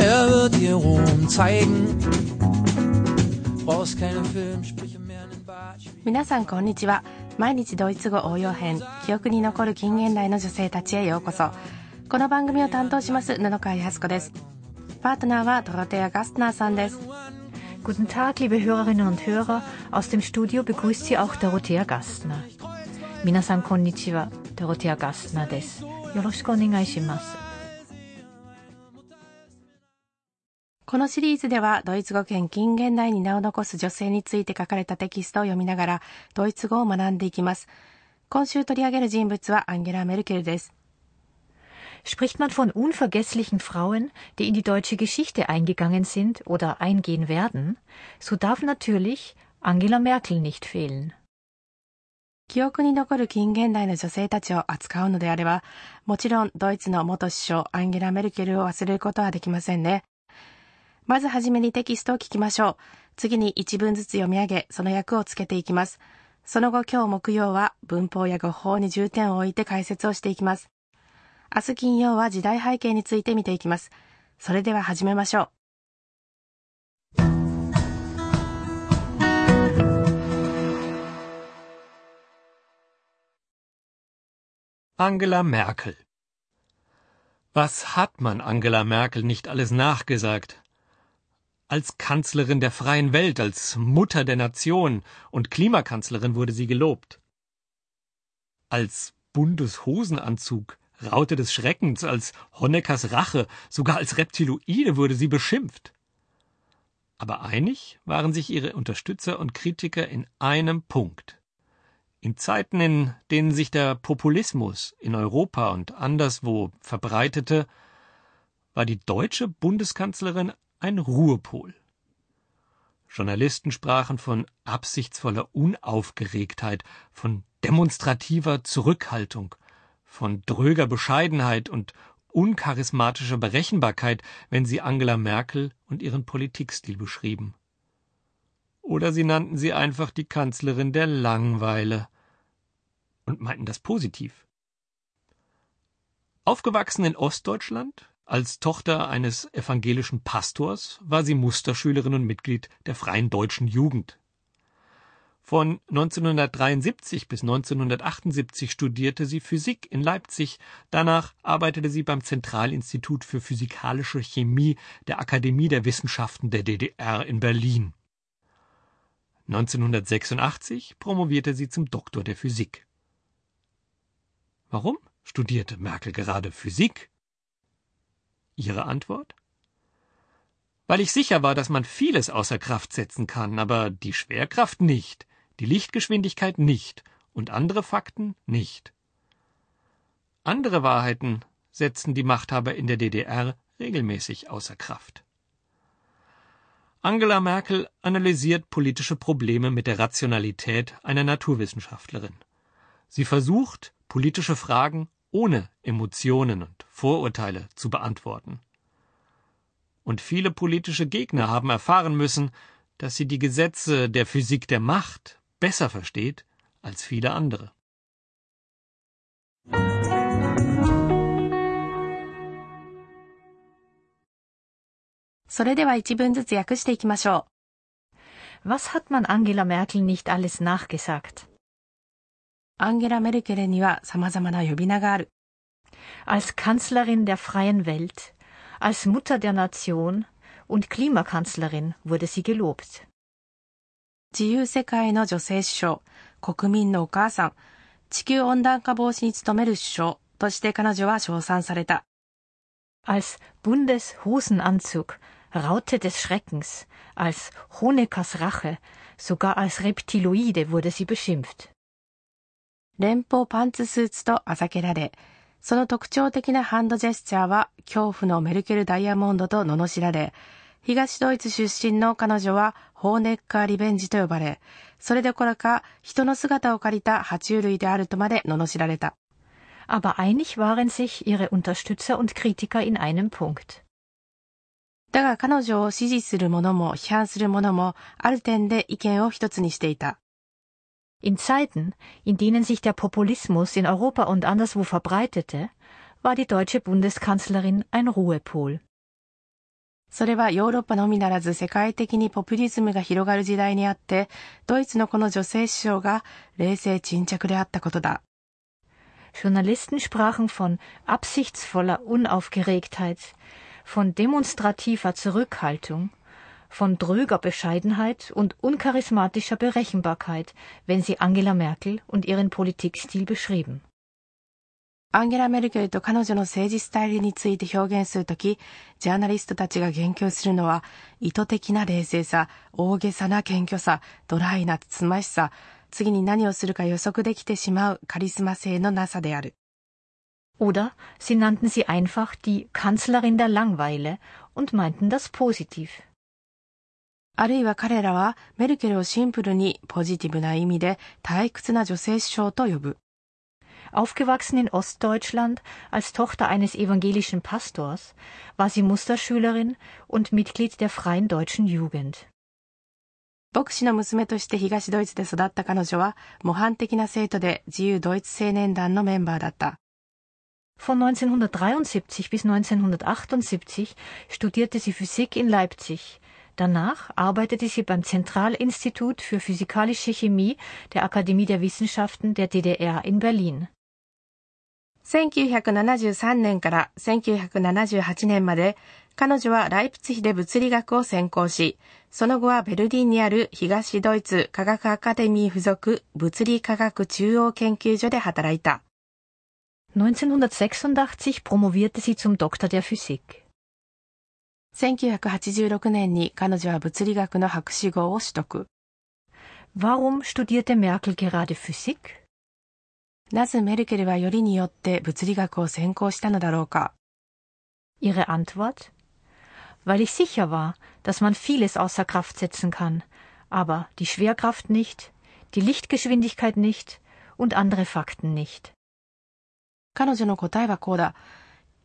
Er wird dir Rom zeigen. Brauchst keine Filmsprüche mehr in den Bad. 皆さんこんにちは毎日ドイツ語応用編記憶に残る近現代の女性たちへようこそこの番組を担当します布川靖子ですパートナーはドロテア・ガストナーさんです Guten Tag, liebe Hörerinnen und Hörer. Aus dem Studio begrüßt Sie auch Dorothea Gastner. Minasan konnichiwa, Dorothea Gastner です。よろしくお願いします。このシリーズではドイツ語圏近現代に名を残す女性について書かれたテキストを読みながらドイツ語を学んでいきます今週取り上げる人物はアンゲラ・メルケルです Spricht man von unvergesslichen Frauen, die in die deutsche Geschichte eingegangen sind oder eingehen werden, so darf natürlich Angela Merkel nicht fehlen. 記憶に残る近現代の女性たちを扱うのであればもちろんドイツの元首相アンゲラ・メルケルを忘れることはできませんね。まずはじめにテキストを聞きましょう。次に一文ずつ読み上げその訳をつけていきます。その後今日木曜は文法や語法に重点を置いて解説をしていきます。明日金曜は時代背景について見ていきます。それでは始めましょう。Angela Merkel. Was hat man Angela Merkel nicht alles nachgesagt? Als Kanzlerin der freien Welt, als Mutter der Nation und Klimakanzlerin wurde sie gelobt. Als Bundeshosenanzug, Raute des Schreckens, als Honeckers Rache, sogar als Reptiloide wurde sie beschimpft. Aber einig waren sich ihre Unterstützer und Kritiker in einem Punkt. In Zeiten, in denen sich der Populismus in Europa und anderswo verbreitete, war die deutsche Bundeskanzlerin ein Ruhepol. Journalisten sprachen von absichtsvoller Unaufgeregtheit, von demonstrativer Zurückhaltung, von dröger Bescheidenheit und uncharismatischer Berechenbarkeit, wenn sie Angela Merkel und ihren Politikstil beschrieben. Oder sie nannten sie einfach die Kanzlerin der Langweile und meinten das positiv. Aufgewachsen in Ostdeutschland, als Tochter eines evangelischen Pastors, war sie Musterschülerin und Mitglied der Freien Deutschen Jugend. Von 1973 bis 1978 studierte sie Physik in Leipzig. Danach arbeitete sie beim Zentralinstitut für physikalische Chemie der Akademie der Wissenschaften der DDR in Berlin. 1986 promovierte sie zum Doktor der Physik. Warum studierte Merkel gerade Physik? Ihre Antwort? Weil ich sicher war, dass man vieles außer Kraft setzen kann, aber die Schwerkraft nicht, die Lichtgeschwindigkeit nicht und andere Fakten nicht. Andere Wahrheiten setzten die Machthaber in der DDR regelmäßig außer Kraft. Angela Merkel analysiert politische Probleme mit der Rationalität einer Naturwissenschaftlerin. Sie versucht, politische Fragen ohne Emotionen und Vorurteile zu beantworten. Und viele politische Gegner haben erfahren müssen, dass sie die Gesetze der Physik der Macht besser versteht als viele andere. Was hat man Angela Merkel nicht alles nachgesagt? うアンゲラ・メルケルには様々な呼び名がある Als Kanzlerin der freien Welt, als Mutter der Nation und Klimakanzlerin wurde sie gelobt. 自由世界の女性首相国民のお母さん地球温暖化防止に努める首相として彼女は称賛された Als Bundeshosenanzug, Raute des Schreckens, als Honeckers Rache, sogar als Reptiloide wurde sie beschimpft. 連邦パンツスーツとあざけられその特徴的なハンドジェスチャーは恐怖のメルケルダイヤモンドと罵られ東ドイツ出身の彼女はホーネッカーリベンジと呼ばれそれどころか人の姿を借りた爬虫類であるとまで罵られた Aber einig waren sich ihre Unterstützer und Kritiker in einem Punkt. だが彼女を支持する者も批判する者もある点で意見を一つにしていた In Zeiten, in denen sich der Populismus in Europa und anderswo verbreitete, war die deutsche Bundeskanzlerin ein Ruhepol. それはヨーロッパのみならず世界的にポピュリズムが広がる時代にあって、ドイツのこの女性首相が冷静沈着であったことだ。 Journalisten sprachen von absichtsvoller Unaufgeregtheit, von demonstrativer Zurückhaltung, von dröger Bescheidenheit und uncharismatischer Berechenbarkeit, wenn sie Angela Merkel und ihren Politikstil beschrieben. アンゲラ・メルケルと彼女の政治スタイルについて表現するとき、ジャーナリストたちが言及するのは、意図的な冷静さ、大げさな謙虚さ、ドライなつつましさ、次に何をするか予測できてしまうカリスマ性のなさである。 Oder sie nannten sie einfach die Kanzlerin der Langweile und meinten das positiv. あるいは彼らはメルケルをシンプルにポジティブな意味で退屈な女性首相と呼ぶ。 Aufgewachsen in Ostdeutschland als Tochter eines evangelischen Pastors, war sie Musterschülerin und Mitglied der Freien Deutschen Jugend. 牧師の娘として東ドイツで育った彼女は模範的な生徒で自由ドイツ青年団のメンバーだった。 Von 1973 bis 1978 studierte sie Physik in Leipzig. Danach arbeitete sie beim Zentralinstitut für physikalische Chemie der Akademie der Wissenschaften der DDR in Berlin. 1973年から1978年まで彼女はライプツヒで物理学を専攻し、その後はベルリンにある東ドイツ科学アカデミー附属物理科学中央研究所で働いた。 1986 promovierte sie zum Doktor der Physik. 1986年に彼女は物理学の博士号を取得。 Warum studierte Merkel gerade Physik? なぜメルケルはよりによって物理学を専攻したのだろうか。 Ihre Antwort? Weil ich sicher war, dass man vieles außer Kraft setzen kann, aber die Schwerkraft nicht, die Lichtgeschwindigkeit nicht und andere Fakten nicht. 彼女の答えはこうだ。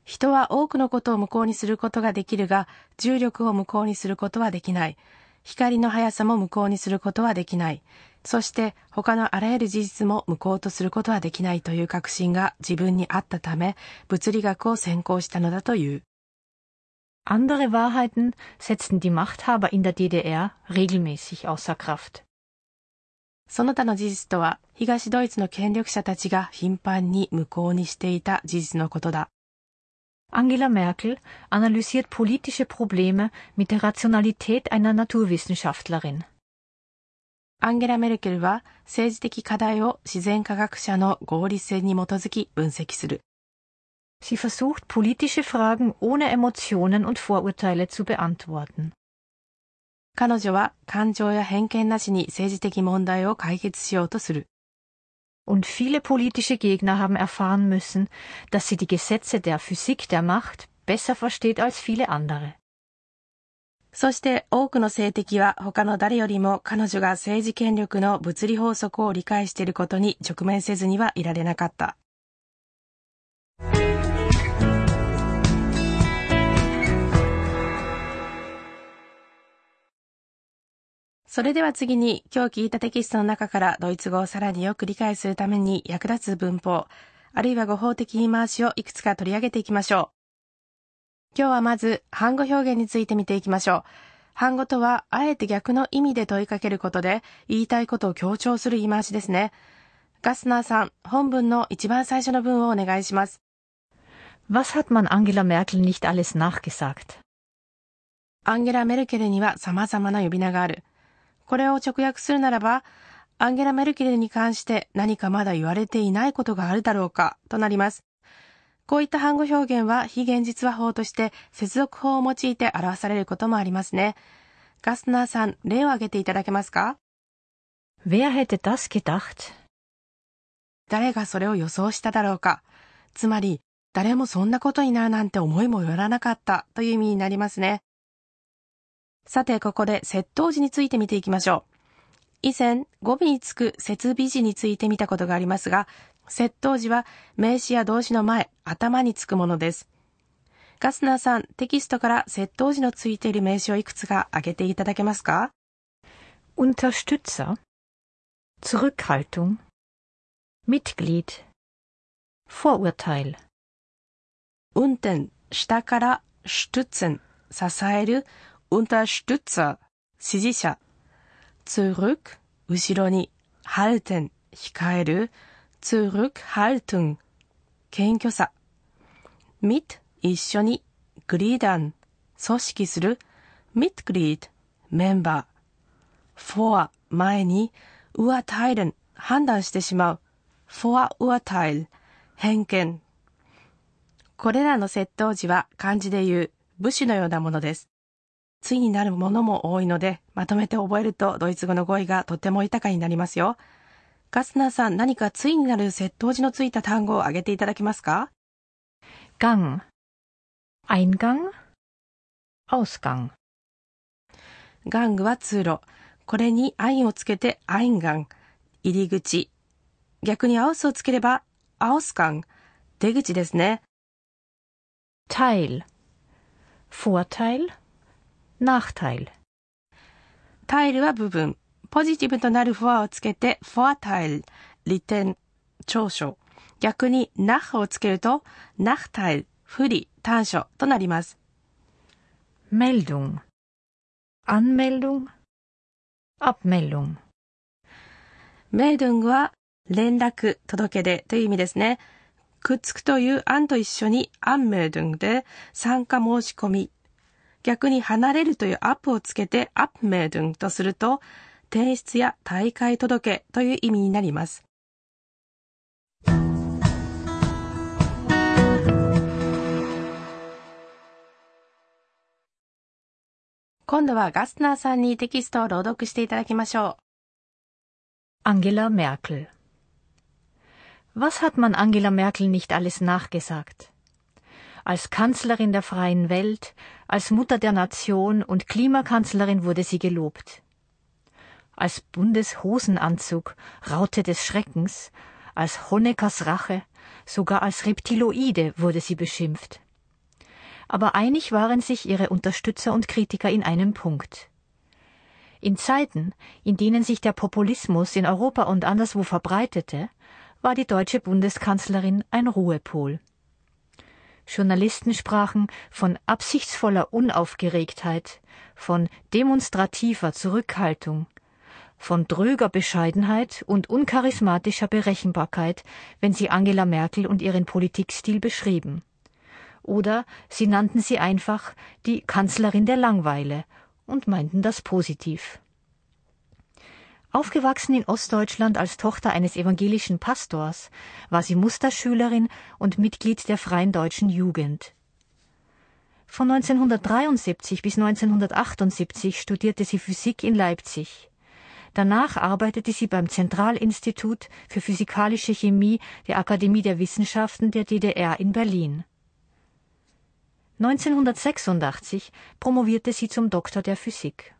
人は多くのことを無効にすることができるが、重力を無効にすることはできない。光の速さも無効にすることはできない。そして他のあらゆる事実も無効とすることはできないという確信が自分にあったため、物理学を専攻したのだという。Andere Wahrheiten setzten die Machthaber in der DDR regelmäßig außer Kraft. その他の事実とは、東ドイツの権力者たちが頻繁に無効にしていた事実のことだ。Angela Merkel analysiert politische Probleme mit der Rationalität einer Naturwissenschaftlerin. アンゲラ・メルケルは政治的課題を自然科学者の合理性に基づき分析する。 Sie versucht, politische Fragen ohne Emotionen und Vorurteile zu beantworten. 彼女は感情や偏見なしに政治的問題を解決しようとする。 Und viele politische Gegner haben erfahren müssen, dass sie die Gesetze der Physik der Macht besser versteht als viele andere. そして多くの政敵は他の誰よりも彼女が政治権力の物理法則を理解していることに直面せずにはいられなかった。 それでは次に今日聞いたテキストの中からドイツ語をさらによく理解するために役立つ文法、あるいは語法的言い回しをいくつか取り上げていきましょう。今日はまず、反語表現について見ていきましょう。反語とは、あえて逆の意味で問いかけることで、言いたいことを強調する言い回しですね。ガスナーさん、本文の一番最初の文をお願いします。Was hat man Angela Merkel nicht alles nachgesagt? アンゲラ・メルケルには様々な呼び名がある。これを直訳するならば、アンゲラ・メルケルに関して何かまだ言われていないことがあるだろうか、となります。こういった反語表現は非現実話法として接続法を用いて表されることもありますね。ガスナーさん、例を挙げていただけますか？Wer hätte das gedacht? 誰がそれを予想しただろうか。つまり、誰もそんなことになるなんて思いもよらなかったという意味になりますね。さて、ここで窃盗時について見ていきましょう。以前、語尾につく設備時について見たことがありますが、窃盗時は名詞や動詞の前、頭につくものです。ガスナーさん、テキストから窃盗時のついている名詞をいくつか挙げていただけますか？Unterstützer? Zurückhaltung, Mitglied, Vorurteil, 運転、下から、stützen、支える、Unterstützer、支持者。zurück、後ろに、halten、控える、zurückhaltung、謙虚さ。mit、一緒に、gliedern、組織する、Mitglied、メンバー。vor、前に、urteilen、判断してしまう、vorurteil、偏見。これらの窃盗時は漢字で言う武士のようなものです。対になるものも多いので、まとめて覚えるとドイツ語の語彙がとても豊かになりますよ。ガスナーさん、何か対になる窃盗時のついた単語を挙げていただけますか？Gang, Eingang, Ausgang, 玩具は通路。これにアインをつけてアインガン、入り口。逆にアウスをつければアウスガン、出口ですね。Teil, Vorteil, Nachteil, タイルは部分。ポジティブとなるフォアをつけて、フォアタイル、利点、長所。逆に、ナッをつけると、ナフタイル、不利、短所となります。Meldung, Anmeldung, Abmeldung, メイドングは、連絡、届け出という意味ですね。くっつくという案と一緒に、アンメイドングで、参加申し込み。逆に離れるというアップをつけて、アップメイドンとすると、提出や大会届という意味になります。今度はガスナーさんにテキストを朗読していただきましょう。Angela Merkel. Was hat man Angela Merkel nicht alles nachgesagt? Als Kanzlerin der freien Welt, als Mutter der Nation und Klimakanzlerin wurde sie gelobt. Als Bundeshosenanzug, Raute des Schreckens, als Honeckers Rache, sogar als Reptiloide wurde sie beschimpft. Aber einig waren sich ihre Unterstützer und Kritiker in einem Punkt. In Zeiten, in denen sich der Populismus in Europa und anderswo verbreitete, war die deutsche Bundeskanzlerin ein Ruhepol. Journalisten sprachen von absichtsvoller Unaufgeregtheit, von demonstrativer Zurückhaltung, von dröger Bescheidenheit und uncharismatischer Berechenbarkeit, wenn sie Angela Merkel und ihren Politikstil beschrieben. Oder sie nannten sie einfach die Kanzlerin der Langweile und meinten das positiv. Aufgewachsen in Ostdeutschland als Tochter eines evangelischen Pastors, war sie Musterschülerin und Mitglied der Freien Deutschen Jugend. Von 1973 bis 1978 studierte sie Physik in Leipzig. Danach arbeitete sie beim Zentralinstitut für physikalische Chemie der Akademie der Wissenschaften der DDR in Berlin. 1986 promovierte sie zum Doktor der Physik.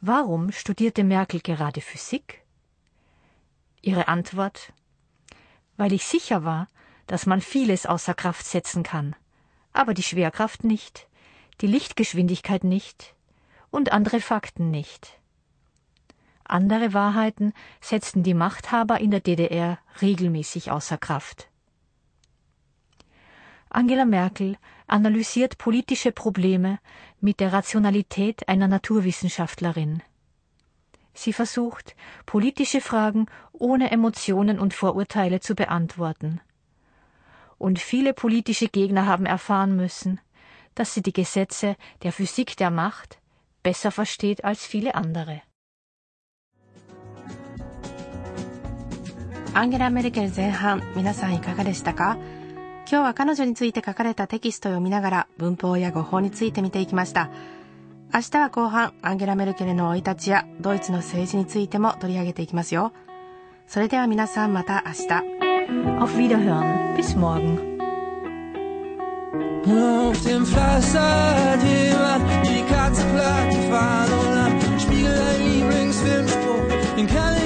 Warum studierte Merkel gerade Physik? Ihre Antwort Weil ich sicher war, dass man vieles außer Kraft setzen kann, aber die Schwerkraft nicht, die Lichtgeschwindigkeit nicht und andere Fakten nicht. Andere Wahrheiten setzten die Machthaber in der DDR regelmäßig außer Kraft. Angela Merkel analysiert politische Probleme mit der Rationalität einer Naturwissenschaftlerin. Sie versucht, politische Fragen ohne Emotionen und Vorurteile zu beantworten. Und viele politische Gegner haben erfahren müssen, dass sie die Gesetze der Physik der Macht besser versteht als viele andere. アンゲラ・メルケル前半、皆さんいかがでしたか 今日は彼女について書かれたテキストを読みながら文法や語法について見ていきました。明日は後半、アンゲラ・メルケルの生い立ちやドイツの政治についても取り上げていきますよ。それでは皆さんまた明日。Auf Wiederhören. Bis morgen. Auf dem Pflaster hat jemand die Katze platt gefahren und am Spiegel ein Lieblingsfilmspruch, den kann